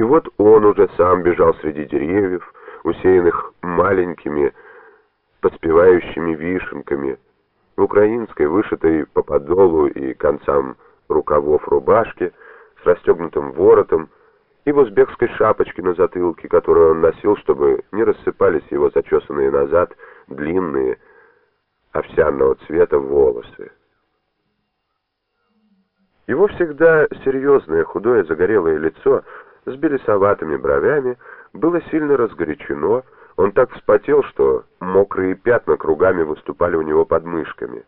И вот он уже сам бежал среди деревьев, усеянных маленькими, подспевающими вишенками, в украинской, вышитой по подолу и концам рукавов рубашки, с расстегнутым воротом, и в узбекской шапочке на затылке, которую он носил, чтобы не рассыпались его зачесанные назад длинные овсяного цвета волосы. Его всегда серьезное, худое, загорелое лицо с белесоватыми бровями было сильно разгорячено, он так вспотел, что мокрые пятна кругами выступали у него под мышками.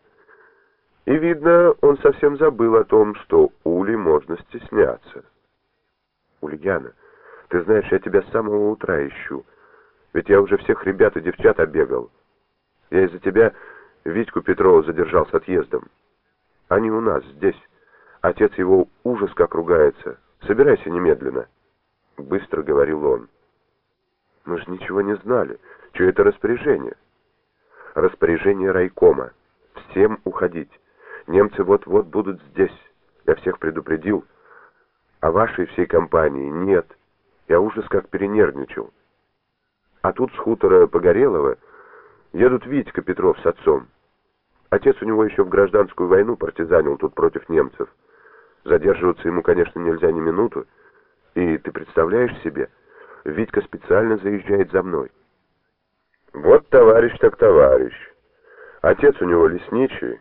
И, видно, он совсем забыл о том, что Ули можно стесняться. «Ульяна, ты знаешь, я тебя с самого утра ищу. Ведь я уже всех ребят и девчат обегал. Я из-за тебя Витьку Петрова задержал с отъездом. Они у нас, здесь. Отец его ужас как ругается. Собирайся немедленно», — быстро говорил он. «Мы же ничего не знали. Что это распоряжение?» «Распоряжение райкома. Всем уходить. Немцы вот-вот будут здесь. Я всех предупредил» а вашей всей компании нет. Я ужас как перенервничал. А тут с хутора Погорелого едут Витька Петров с отцом. Отец у него еще в гражданскую войну партизанил тут против немцев. Задерживаться ему, конечно, нельзя ни минуту. И ты представляешь себе, Витька специально заезжает за мной. Вот товарищ так товарищ. Отец у него лесничий,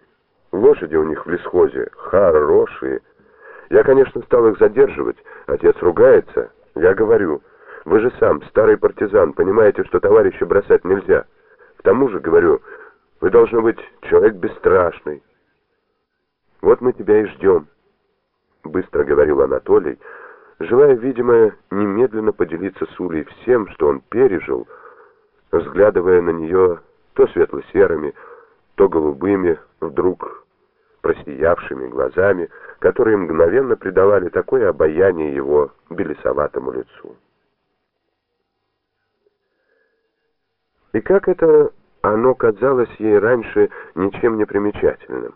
лошади у них в лесхозе хорошие, я, конечно, стал их задерживать. Отец ругается. Я говорю, вы же сам, старый партизан, понимаете, что товарища бросать нельзя. К тому же, говорю, вы должны быть человек бесстрашный. Вот мы тебя и ждем, быстро говорил Анатолий, желая, видимо, немедленно поделиться с Улей всем, что он пережил, взглядывая на нее то светло-серыми, то голубыми, вдруг просиявшими глазами, которые мгновенно придавали такое обаяние его белесоватому лицу. И как это оно казалось ей раньше ничем не примечательным.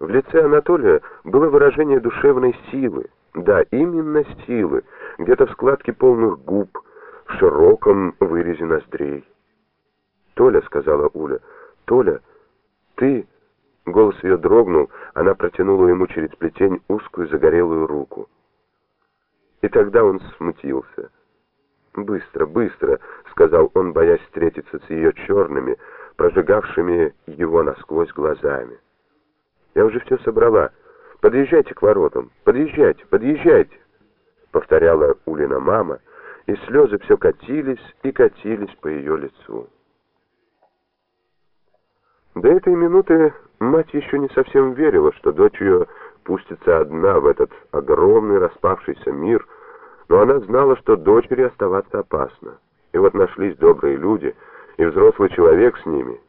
В лице Анатолия было выражение душевной силы, да, именно силы, где-то в складке полных губ, в широком вырезе ноздрей. «Толя», — сказала Уля, — «Толя, ты...» Голос ее дрогнул, она протянула ему через плетень узкую загорелую руку. И тогда он смутился. «Быстро, быстро!» — сказал он, боясь встретиться с ее черными, прожигавшими его насквозь глазами. «Я уже все собрала. Подъезжайте к воротам, подъезжайте, подъезжайте!» — повторяла Улина мама, и слезы все катились и катились по ее лицу. До этой минуты мать еще не совсем верила, что дочь ее пустится одна в этот огромный распавшийся мир, но она знала, что дочери оставаться опасно. И вот нашлись добрые люди, и взрослый человек с ними,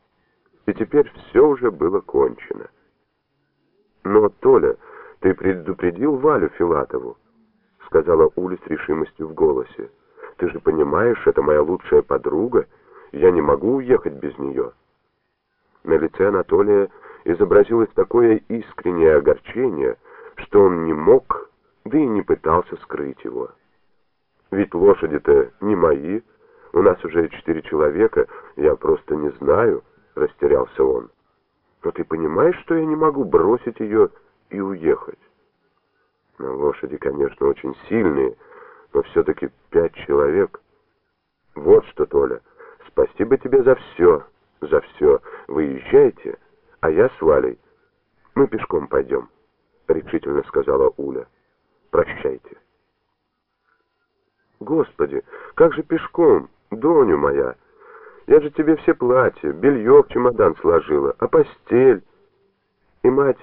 и теперь все уже было кончено. «Но, Толя, ты предупредил Валю Филатову», — сказала Уля с решимостью в голосе. «Ты же понимаешь, это моя лучшая подруга, я не могу уехать без нее». На лице Анатолия изобразилось такое искреннее огорчение, что он не мог, да и не пытался скрыть его. «Ведь лошади-то не мои, у нас уже четыре человека, я просто не знаю», — растерялся он. «Но ты понимаешь, что я не могу бросить ее и уехать?» Но лошади, конечно, очень сильные, но все-таки пять человек. Вот что, Толя, спасибо тебе за все» за все. Выезжайте, а я с Валей. Мы пешком пойдем, решительно сказала Уля. Прощайте. Господи, как же пешком, Доню моя? Я же тебе все платья, белье в чемодан сложила, а постель? И мать,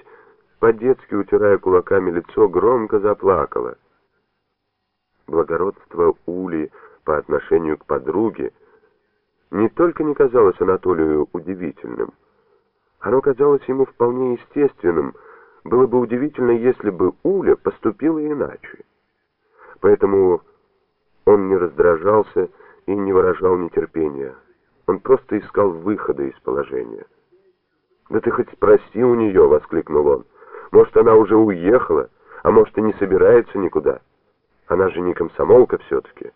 по-детски утирая кулаками лицо, громко заплакала. Благородство Ули по отношению к подруге не только не казалось Анатолию удивительным, оно казалось ему вполне естественным, было бы удивительно, если бы Уля поступила иначе. Поэтому он не раздражался и не выражал нетерпения. Он просто искал выхода из положения. «Да ты хоть спроси у нее!» — воскликнул он. «Может, она уже уехала, а может, и не собирается никуда. Она же не комсомолка все-таки.